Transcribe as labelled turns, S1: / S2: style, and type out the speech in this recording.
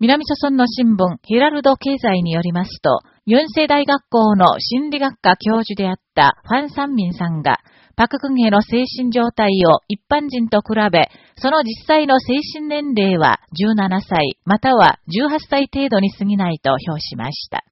S1: 南朝村の新聞、ヘラルド経済によりますと、ユンセ大学校の心理学科教授であったファン・サンミンさんが、パククンヘの精神状態を一般人と比べ、その実際の精神年齢は17歳、または18歳程度に過ぎないと評しました。